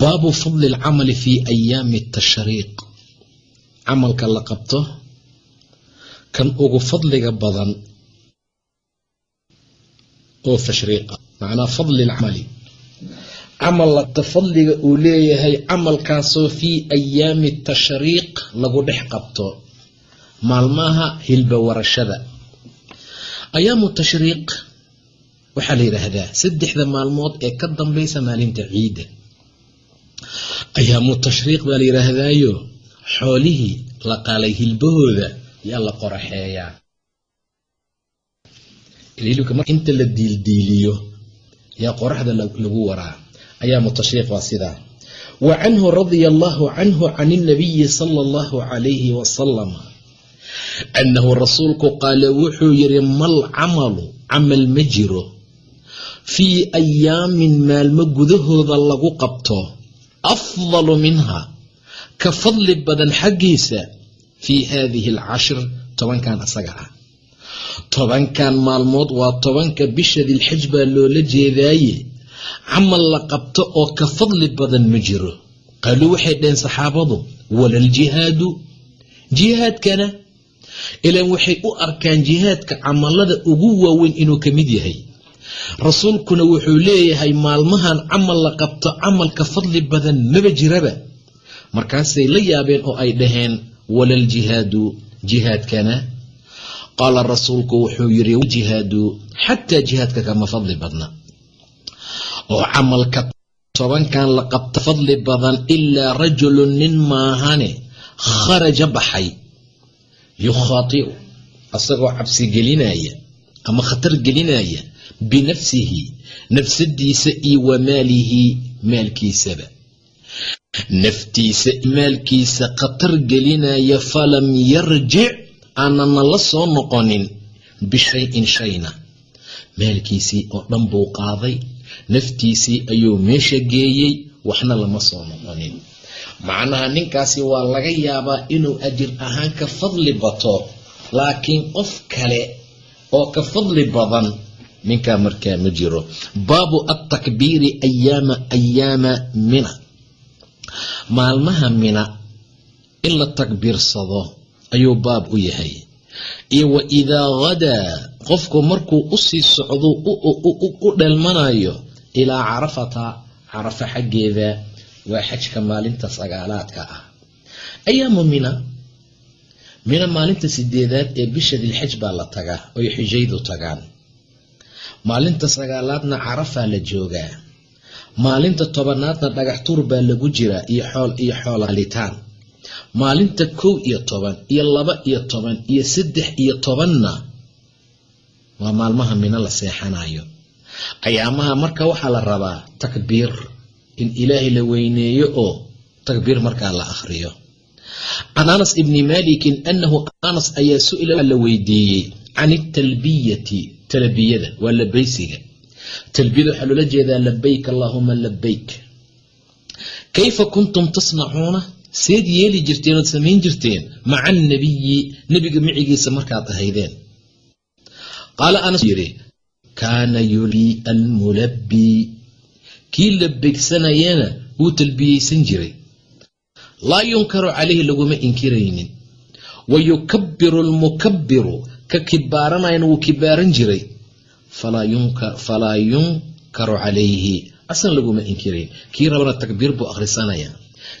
baabu fadli alcamali fi ayaami tashriiq. Camalka la qabto kan ugu fadliga badan oo tashriiqa macnaa fadli lcamali camal fadliga uu leeyahay camalkaasoo fii ayaami tashriiq lagu dhex qabto. Maalmaha hilba warashada. Ayaamu tashriiq waxaa la yidhaahdaa saddexda maalmood ee ka dambaysa maalinta ciidda ayaamu tashriiq baa la yidhaahdaayo. Xoolihii la qalay hilbahooda yaa la qoraxeeyaa. Inta la diildiiliyo yaa qoraxda lagu waraa. Ayaamu tashriiq waa sidaa. Wa canhu radia allahu canhu can ilnabiyi sala allahu calayhi wasalam annahu rasuulku qaale wuxuu yidhi mal camalu camal ma jiro. Fii ayaamin maalmo gudahooda lagu qabto afdalu minha ka fadli badan xaggiisa fii haadihi alcashir tobankan asaga ah tobankan maalmood waa tobanka bisha dilxaj baa loola jeedaaye camal la qabto oo ka fadli badan ma jiro qaaluu waxay dhaheen saxaabadu walaljihaadu jihaadkana ilaan waxay u arkaan jihaadka camalada ugu waaweyn inuu ka mid yahay rasuulkuna wuxuu leeyahay maalmahan camal la qabto camalka fadli badan maba jiraba. Markaasay la yaabeen oo ay dhaheen walaljihaadu jihaadkana? Qaala rasuulku wuxuu yidhi jihaadu xataa jihaadka kama fadli badna. Oo camalka tobankan la qabto fadli badan ilaa rajulun nin maahane kharaja baxay. Yukhaati'u asagoo cabsi gelinaya ama khatar gelinaya binafsihi nafsadiisa iyo wa maalihi maalkiisaba. Naftiisa maalkiisa khatar gelinaya falam yarjic aanana la soo noqonin bishayin shayna. Maalkiisii oo dhan buu qaaday naftiisii ayuu meesha geeyey waxna lama soo noqonin. Macnaha ninkaasi waa laga yaabaa inuu ajir ahaan ka fadli bato laakiin qof kale oo ka fadli badan ninkaa markaa ma jiro. Baabu altakbiiri ayaama ayaama mina. Maalmaha mina in la takbiirsado ayuu baab u yahay. Iyo wa idaa hadaa qofku markuu u sii socdo u dheelmanayo ilaa carafata carafa xaggeeda waa xajka maalinta sagaalaadka ah. Ayaamu mina mina maalinta sideedaad ee bisha dilxaj baa la tagaa oy xijaydu tagaan maalinta sagaalaadna carafaa la joogaa. Maalinta tobanaadna dhagax tuur baa lagu jiraa iyo xool iyo xoolalitaan maalinta kow iyo toban iyo laba iyo toban iyo saddex iyo tobanna waa maalmaha mino la seexanayo ayaamaha marka waxaa la rabaa takbiir in ilaahay la weyneeyo oo takbiir markaa la akhriyo. Can anas ibni malikin anahu anas ayaa su'ila la weydiiyey can italbiyati talbiyada waa labaysiga talbiyada waxaa loola jeedaa labayk allaahuma labayk kayfa kuntum tasnacuuna? Seed yeeli jirteen ood samayn jirteen maca annabiyi nebiga micigiisa markaad ahaydeen. Qaala anas yidhi kaana yulii almulabbii kii labeegsanayana wuu talbiyeysan jiray. Laa yunkaru calayhi laguma inkiraynin. Wa yukabiru almukabiru ka kibaaranayana wuu kibaaran jiray. Falaa yunkaru calayhi. Asan laguma inkirayn kii rabana takbiir buu akhrisanayaa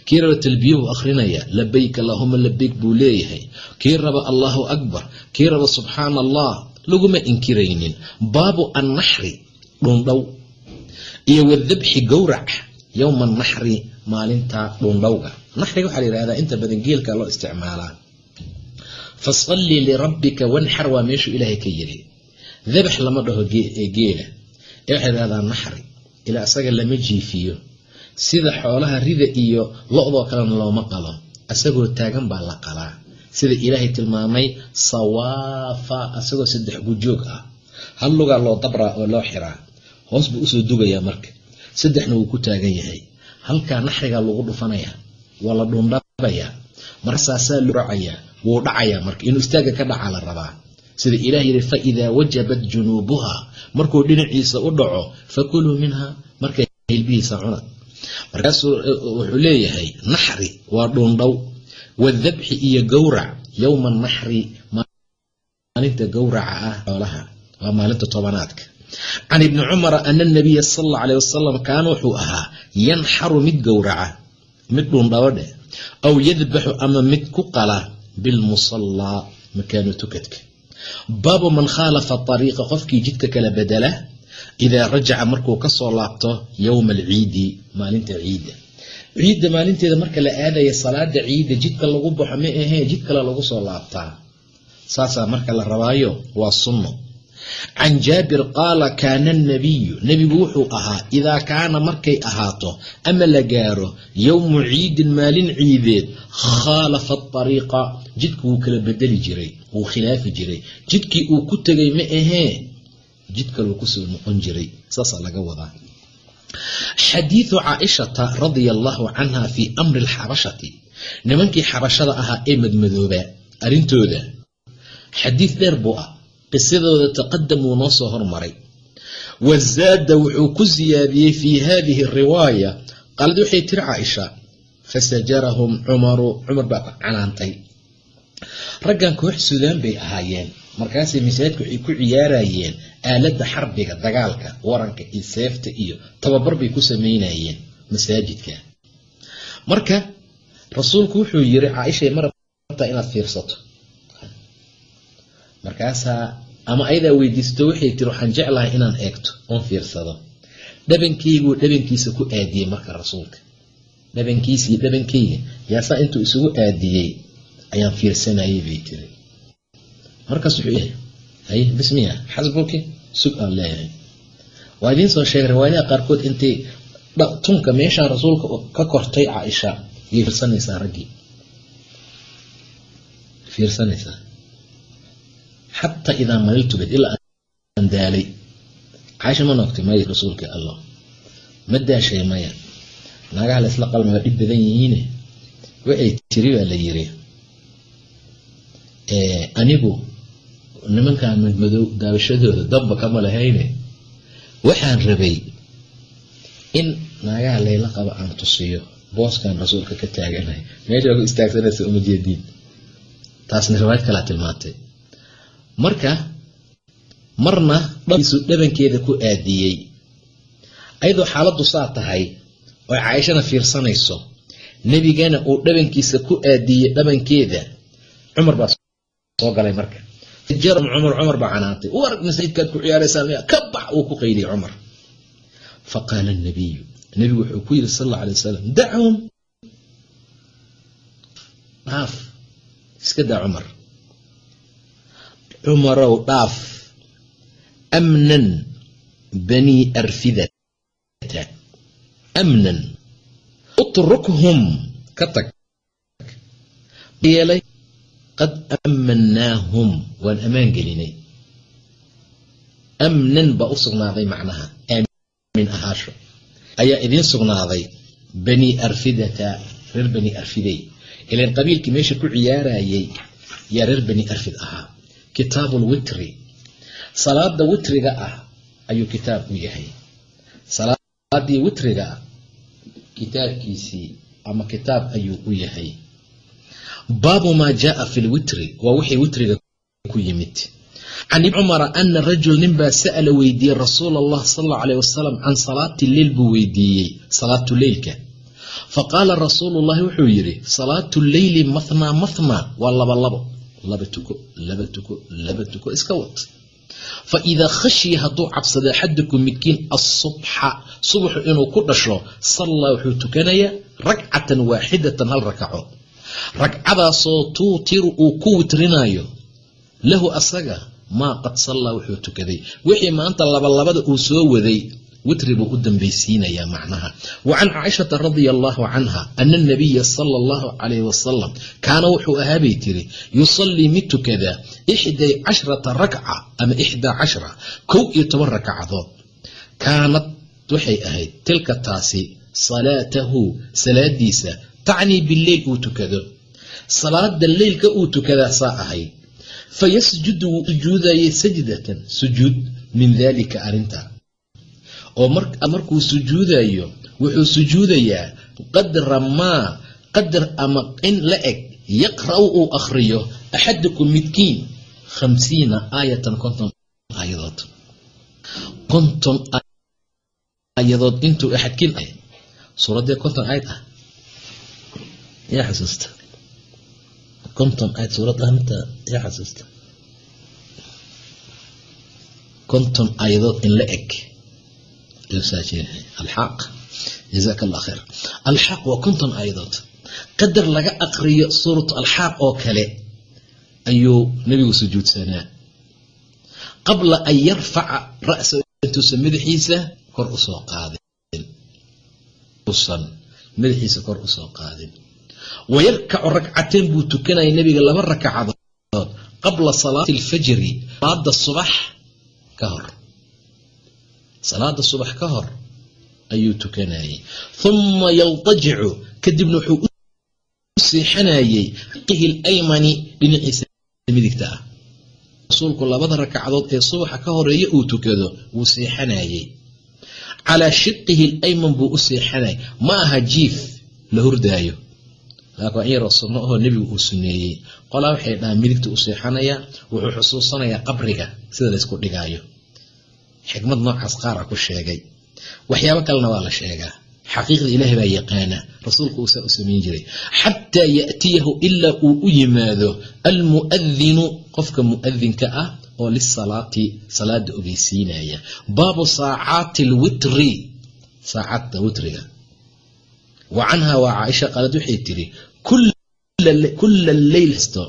kii raba talbiye buu akhrinayaa labayk allahuma labayk buu leeyahay. Kii raba allahu akbar. Kii raba subxaana allah laguma inkiraynin. Baabu annaxri dhundhow iyo wadabxi gowrac yowma anaxri maalinta dhundhowga naxriga waxaa la yihahdaa inta badan geelka loo isticmaalaa fasalli lirabbika wanxar waa meeshuu ilaahay ka yiri dabax lama dhaho geela ee waxay yidhahdaa naxri ilaa asaga lama jiifiyo. sida xoolaha rida iyo lo-doo kalena looma qalo asagoo taagan baa la qalaa sida ilaahay tilmaamay sawaafa asagoo saddex gujoog ah hal lugaa loo dabraa oo loo xiraa hoos buu u soo dugayaa marka saddexna wuu ku taagan yahay halkaa naxrigaa lagu dhufanayaa waa la dhuundhabayaa markasaasaa luracayaa wuu dhacayaa marka inuu istaaga ka dhacaa la rabaa. Sida ilaah yidhi fa wajabat junuubuha markuu dhinaciisa u dhaco fakuluu minha markay hilbihiisa cuna markaasuu wuxuu leeyahay naxri waa dhuundhow. Wadabxi iyo gowrac. Yowma naxri maalinta gowraca ah xoolaha. Waa maalinta tobanaadka. Can ibni cumara ana nabiya sal alla aleh wasalam kaana wuxuu ahaa yanxaru mid gowraca mid dhuundhawo dheh aw yadbaxu ama mid ku qala bilmusallaa makaanu tukadka baabu man khaalafa ariiqa qofkii jidka kala bedela idaa rajaca markuu ka soo laabto yowma alciidi maalinta ciidda ciidda maalinteeda marka la aadaya salaada ciidda jidka lagu baxo ma ahee jid kale lagu soo laabtaa saasaa marka la rabaayo waa sunno can jaabir qaala kaana anabiyu nebigu wuxuu ahaa idaa kaana markay ahaato ama la gaaro yowmu ciidin maalin ciideed khaalafa ariiqa jidka wuu kala bedeli jiray wuu khilaafi jiray. Jidkii uu ku tegay ma ahee? Jid kaluu ku soo noqon jiray saasaa laga wadaa. Xadiidu caaishata radia allahu canha fii amri alxabashati. Nimankii xabashada ahaa ee madmadoobaa arrintooda. Xadiid dheer buu ah qisadooda taqadam wuu noo soo hormaray. Wazaada wuxuu ku siyaadiyey fii hadihi riwaaya qaalad waxay tiri caaisha fasajarahum cumaru. Cumar baa canaantay. Raggan koox suudaan bay ahaayeen markaasay masaajidka waxay ku ciyaarayeen aaladda xarbiga dagaalka waranka iyo seefta iyo tababar bay ku sameynayeen masaajidka. Marka rasuulku wuxuu yiri caaishay ma rabtaa inaad fiirsato markaasaa ama ayadaa weydiisato waxay tiri waxaan jeclahay inaan eegto oon fiirsado. Dhabankeyguu dhabankiisa ku aadiyey marka rasuulka. Dhabankiisii dhabankeyga yaasaa intuu isugu aadiyey ayaan fiirsanayay bay tiri. Markaas wuxuu hay bismiya xasbuki sug aan leeyahay. Waa idiin soo sheegay riwaayadaha qaarkood intay tunka meeshaan rasuulka ka kortay caaisha yay fiirsanaysaa raggii. Fiirsanaysaa xataa idaa maliltubed ilaa aan daalay caaisha ma noogtay maya rasuulka allah ma daashay maya naagaha la isla qalma waa dhib badan yihiine waxay tiri baa la yiri anigu nimankaa madmadow daawashadooda damba kama lahayne waxaan rabay in naagaha layla qabo aan tusiyo booskan rasuulka ka taaganahay meeshaa ku istaagsanaysa uma jeediin taasna riwaayad kalaa tilmaantay marka marna dhabiisu dhabankeeda ku aadiyey. Ayadoo xaaladdu saa tahay oo caaishana fiirsanayso nebigana uu dhabankiisa ku aadiyey dhabankeeda cumar baa soo galay marka. Cumar cumar baa canaantay. U arag masaajidkaad ku ciyaaraysaa miya ka bax uu ku qayliyey cumar. Faqaala nabiyu nebigu wuxuu ku yidhi sal alla alay wasalam dachum dhaaf. Iska daa cumar cumarow dhaaf amnan banii arfidata amnan. Utrukhum ka tag yeelay qad aamanaahum waan ammaan gelinay. Amnan baa u sugnaaday macnaha aamin ahaasho. Ayaa idiin sugnaaday banii arfidata reer bani arfidey. Ilan qabiilkii meesha ku ciyaarayay yaa reer bani arfid ahaa kitaabu lwitri salaada witriga ah ayuu kitaab u yahay. Salaadii witriga ah kitaabkiisii ama kitaab ayuu u yahay. Baabu maa jaaa fi lwitri waa wixii witriga ku yimid. Can ibni cumara ana rajul ninbaa sa'ala weydiiyey rasuul allah sal allau alayh wasalam can salaati leil buu weydiiyey salaatu leylka. Faqaala rasuulu llahi wuxuu yidhi salaatu leyli mathnaa mathnaa waa laba labo laba tuko laba tuko laba tuko iska wad. Fa idaa khashiya hadduu cabsada axadukum midkiin asubxa subaxu inuu ku dhasho sallaa wuxuu tukanayaa ragcatan waaxidatan hal rakaco ragcadaasoo tuutiru uu ku witrinayo lahu asaga maa qad sallaa wuxuu tukaday. Wixii maanta labalabada uu soo waday witri buu u dambaysiinayaa macnaha. Wa can caaishata radia allahu canha ana anabiya sala allahu calayh wasalam kaana wuxuu ahaa bay tiri yusallii mid tukadaa ixday cashrata rakca ama ixdaa cashra kow iyo toban rakacadood kaanad waxay ahayd tilka taasi salaatahu salaadiisa tacnii bileyl uu tukado. Salaada leylka uu tukadaa saa ahayd. Fayasjudu wuu sujuudayay sajdatan sujuud min dalika arrinta oo markuu sujuudayo wuxuu sujuudayaa qadra maa qadar ama in la eg yaqra'u uu akhriyo axadukum midkiin khamsiina aayatan konton aayadood. Konton aayadood intuu axadkiin ah. Suuraddee konton aayad ah. Yaa xasuusta. Konton aayad suurad ah minta yaa xasuusta. Konton aayadood in la eg alxaaq jazaaka allah khayr alxaaq waa konton aayadood qadar laga aqriyo suuratu alxaaq oo kale ayuu nebigu sujuudsanaa qabla an yarfaca ra'sa intuusan madaxiisa kor u soo qaadin usan madaxiisa kor u soo qaadin wayarkacu ragcateen buu tukanaya nebiga laba rakacadood qabla salaati alfajri salaada subax ka hor salaada subax ka hor ayuu tukanayay huma yaltajicu kadibna wuxuu u seexanayey qihi laymani dhinaciisa midigta ah. Rasuulku labada rakacadood ee subaxa ka horreeya uu tukado wuu seexanayey. Calaa shiqihi layman buu u seexanayay ma aha jiif la hurdaayo. Laakiin in yaroo sunno ahoo nebigu uu suneeyey qolaa waxay dhahaan midigta u seexanayaa wuxuu xusuusanayaa qabriga sida laysku dhigaayo xikmad noocaas qaara ku sheegay. Waxyaabo kalena waa la sheegaa. Xaqiiqda ilaahay baa yaqaana rasuulku uusaa u samayn jiray. Xataa ya'tiyahu ilaa uu u yimaado almu'adinu qofka mu'adinka ah oo lisalaati salaada ogeysiinaya. Baabu saacaati alwitri saacadda witriga. Wa canha waa caaisha qaalad waxay tiri kula leyl hasto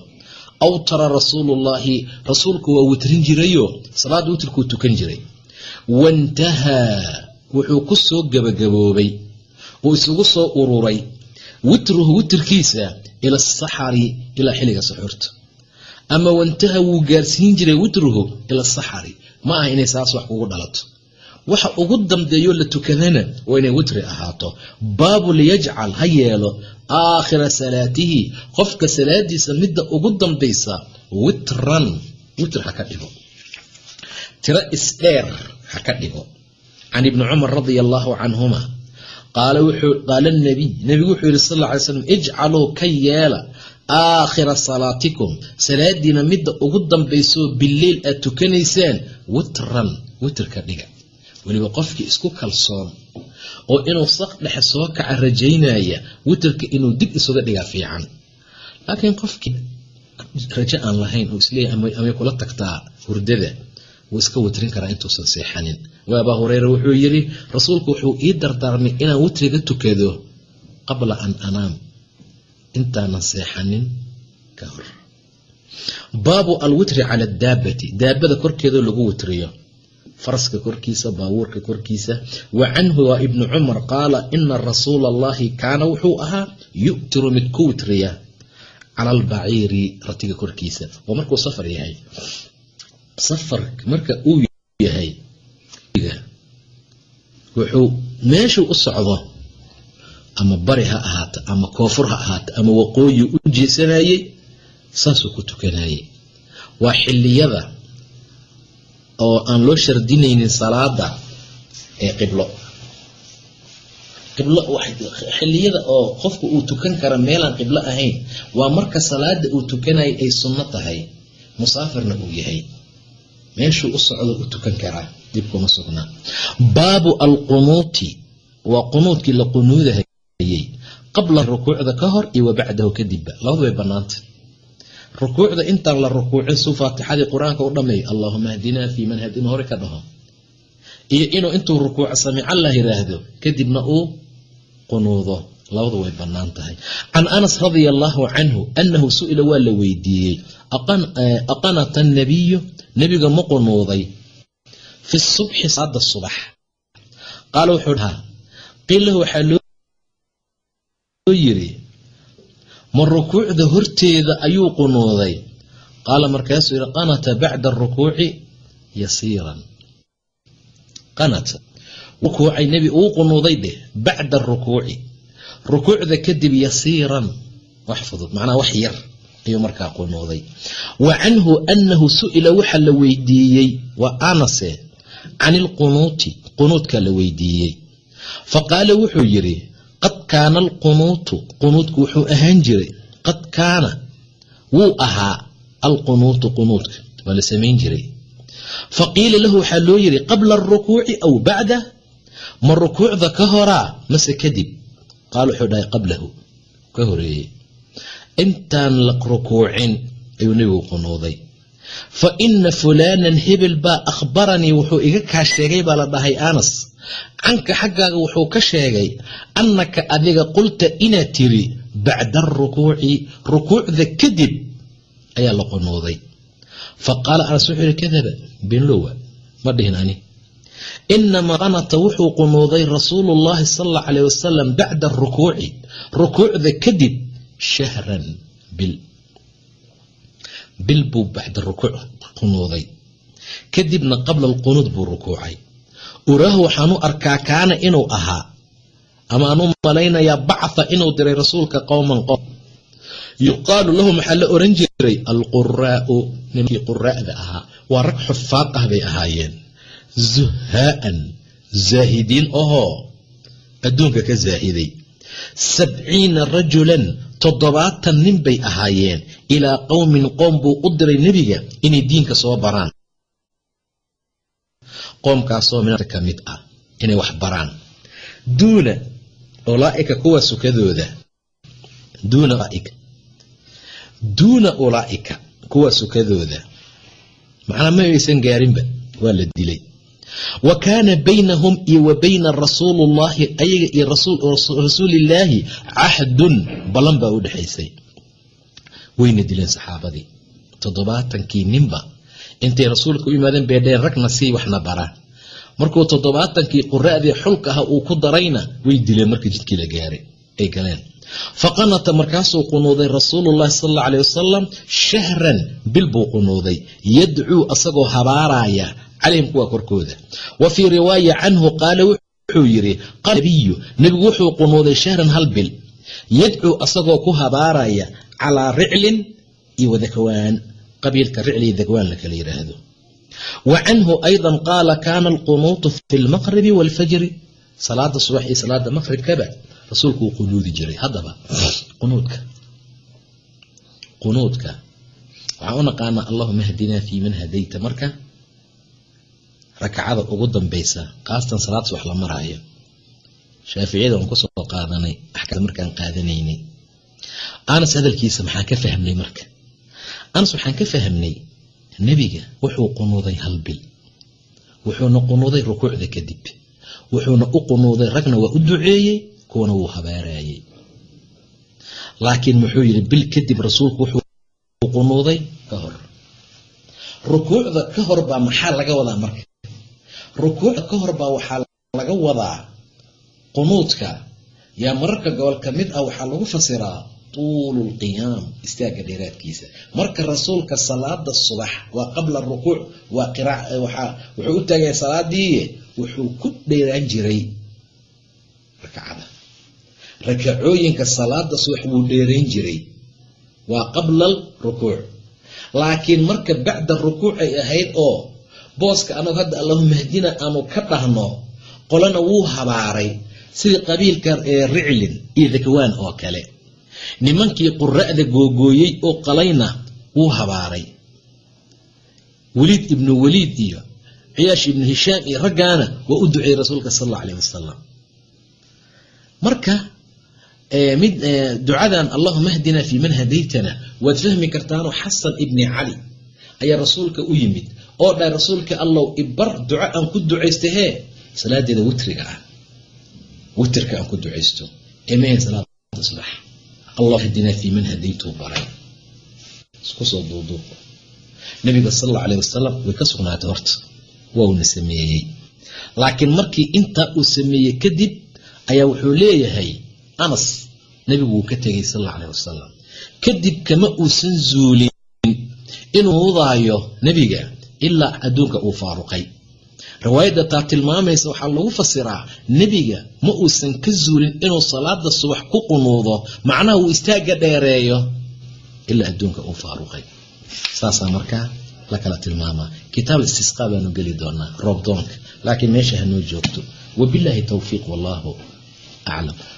awtara rasuulu llaahi rasuulku waa witrin jirayo salaada witrkuu tukan jiray waintahaa wuxuu ku soo gebagaboobay uu isugu soo ururay witruhu witrkiisa ila asaxari ilaa xilliga saxuurta ama wantaha wuu gaarsiin jiray witruhu ila asaxari ma aha inay saas wax kugu dhalato waxa ugu dambeeyo la tukadana waa inay witri ahaato baabu liyajcal ha yeelo aakhira salaatihi qofka salaadiisa midda ugu dambaysa witran witr ha ka dhigo tiro isdheer ha ka dhigo. Can ibni cumar radia allaahu canhuma qaala nabiy nebigu wuxuu yihi sal alay slam ijcaluu ka yeela aakhira salaatikum salaadiina midda ugu dambaysoo bileyl aad tukanaysaan witran witr ka dhiga. Weliba qofkii isku kalsoon oo inuu saq dhexe soo kaca rajaynaya witrka inuu dib isuga dhigaa fiican. Laakiin qofkii rajo aan lahayn oo isleeyahy amay kula tagtaa hurdada wuu iska witrin karaa intuusan seexanin. Wa abaa hureyra wuxuu yidhi rasuulku wuxuu ii dardaarmay inaan witriga tukado qabla an anaam. Intaanan seexanin ka hor. Baabu alwitri cala adaabbati daabada korkeedoo lagu witriyo. Faraska korkiisa baabuurka korkiisa. Wa canhu waa ibnu cumar qaala ina rasuula allahi kaana wuxuu ahaa yu'tiru mid ku witriya cala albaciiri ratiga korkiisa. Oo markuu safar yahay safar marka uu yahay wuxuu meeshuu u socdo ama bari ha ahaato ama koonfur ha ahaato ama waqooyi u jeesanayey saasuu ku tukanayey waa xiliyada oo aan loo shardinaynin salaada ee qiblo. Qiblo xiliyada oo qofku uu tukan kara meelaan qiblo ahayn waa marka salaada uu tukanaya ay sunno tahay musaafirna uu yahay meeshuu u socdo u tukan karaa dib kuma sugnaa. Baabu alqunuuti waa qunuudkii la qunuudahay duceeyey qabla rukuucda ka hor iyo wa bacdahu kadibba. Labadu way bannaantay. Rukuucda intaan la rukuucin suu faatixadii qur'aanka u dhammeeyo allaahuma ahdinaa fii man hadin hore ka dhaho. Iyo inuu intuu rukuuco samicallah yiraahdo kadibna uu qunuudo labadu way bannaan tahay. Can anas radia allaahu canhu annahu su'ila waa la weydiiyey aqanata annabiyu nebiga ma qunuuday fi subxi salaada subax. Qaala wuxuu dhahaa qiil waxaa loo yiri ma rukuucda horteeda ayuu qunuuday? Qaala markaasuu yihi qanata bacda arukuuci yasiiran. Qanata rukuucay nebi uu qunuuday dheh bacda arukuuci rukuucda kadib yasiiran. Wax fudud macnaha wax yar ayuu markaa qunuuday. Wa canhu annahu su'ila waxaa la weydiiyey waa anase can ilqunuuti qunuudka la weydiiyey. Fa qaala wuxuu yidhi qad kaana alqunuutu qunuudku wuxuu ahaan jiray qad kaana wuu ahaa alqunuutu qunuudka waa la samayn jiray. Fa qiila lahu waxaa loo yidhi qabla arukuuci aw bacda ma rukuucda ka horaa mase kadib qaal wuxuu dhahay qablahu. Ka horeeyey. Intaan la rukuucin ayuu nebigu qunuuday fa ina fulaanan hebel baa akhbaranii wuxuu iga kaa sheegay baa la dhahay anas. Canka xaggaaga wuxuu ka sheegay annaka adiga qulta inaad tiri bacda arukuuci rukuucda kadib ayaa la qunuuday fa qaala anas wuxuu yihi kadaba beenlowa ma dhihin ani inamaa qanata wuxuu qunuuday rasuulu llahi sal alla alayh wasalam bacda arukuuci rukuucda kadib shahran bil bil buu bacda rukuuc qunuuday kadibna qabla alqunuud buu rukuucay uraahu waxaan arkaa kaana inuu ahaa ama aan u malaynayaa bactha inuu diray rasuulka qowman qowm yuqaalu lahum waxaa la oran jiray alquraau nimankii quraa'da ahaa waa rag xufaad ah bay ahaayeen zuhaa'an zaahidiin ahoo adduunka ka zaahiday. Sabciina rajulan toddobaatan nin bay ahaayeen. Ilaa qowmin qoom buu u diray nebiga inay diinka soo baraan. Qoomkaasoo minta ka mid ah inay wax baraan. Duuna ulaa'ika kuwa sukadooda. Duuna duuna ulaa'ika kuwa sukadooda. Macnaa ma aysan gaarinba waa la dilay wa kaana baynahum iyo wa bayna rasuulullahi ayaga iyo rasuulillaahi cahdun ballan baa u dhexaysay wayna dileen saxaabadii. Toddobaatankii ninba intay rasuulka u yimaadeen beedheen ragna sii waxna baraan markuu toddobaatankii quraa'dii xulka ah uu ku darayna way dileen markii jidkii la gaaray ay galeen. Faqanata markaasuu qunuuday rasuulullahi sal alla alay wasalam shahran bil buu qunuuday yadcuu asagoo habaaraaya calayhim kuwa korkooda. Wa fii riwaaya canhu qaala wuxuu yidhi nabiyu nebigu wuxuu qunuuday shahran hal bil yadcuu asagoo ku habaaraya calaa riclin iyo wadakwaan qabiilka ricli iyo dakwaan la kala yidhaahdo wa canhu aydan qaala kaana alqunuutu fi lmaqribi waalfajri salaada subax iyo salaada maqribkaba rasuulku uu qunuudi jiray. Haddaba qunuudka qunuudka waxaan u naqaanaa allahuma hdinaa fii man hadayta marka rakacada ugu dambaysa kaastan salaad subax la maraayo. Shaaficiyada waan ku soo qaadanay markaan qaadanaynay. Anas hadalkiisa maxaan ka fahmnay marka? Anas waxaan ka fahmnay nebiga wuxuu qunuuday hal bil. Wuxuuna qunuuday rukuucda kadib. Wuxuuna u qunuuday ragna waa u duceeyey kuwana wuu habaaraayey. Laakiin muxuu yidhi bil kadib rasuulku wuxuu qunuuday ka hor. Rukuucda ka hor baa maxaa laga wadaa marka rukuucda ka hor baa waxaa laga wadaa qunuudka. Yaa mararka gobol ka mid ah waxaa lagu fasiraa tuulu lqiyaam istaagga dheeraadkiisa. Marka rasuulka salaada subax waa qabla rukuuc wuxuu u taagaya salaadii wuxuu ku dheeraan jiray rakacada rakacooyinka salaada subax wuu dheerayn jiray. Waa qabla rukuuc. Laakiin marka bacda rukuuc ay ahayd oo booska anagu hadda allahuma hdina aanu ka dhahno qolana wuu habaaray sidii qabiilka riclin iyo dakwaan oo kale. Nimankii qura'da googooyey oo qalayna wuu habaaray. Weliid ibnu weliid iyo ciyaash ibnu hishaam iyo raggaana waa u duceeyey rasuulka sal alla alayh wasalam marka mid ducadan allahuma hdina fii man hadaytana waad fahmi kartaanoo xasan ibni cali ayaa rasuulka u yimid oo dhahay rasuulka allow ibar duco aan ku ducaysta hee salaadeeda witriga ah. Witrka aan ku ducaysto. Eemahan salaada subax. Allah hdinaa fii man hadaytuu baray. Isku soo duuduub nabiga sal alla alayh wasalam way ka sugnaatay horta. Waa uuna sameeyey. Laakiin markii intaa uu sameeyey kadib ayaa wuxuu leeyahay anas nebigu wuu ka tegay sal alla alayh wasalam kadib kama uusan zuulin inuu hudaayo nebiga ilaa adduunka uu faaruqay. Riwaayadda taa tilmaamaysa waxaa lagu fasiraa nebiga ma uusan ka zuulin inuu salaada subax ku qunuudo macnaha uu istaagga dheereeyo ilaa adduunka uu faaruqay. Saasaa markaa la kala tilmaamaa. Kitaab istisqaa baanu geli doonaa roobdoonka laakiin meesha hanoo joogto. Wabilaahi towfiiq wallaahu aclam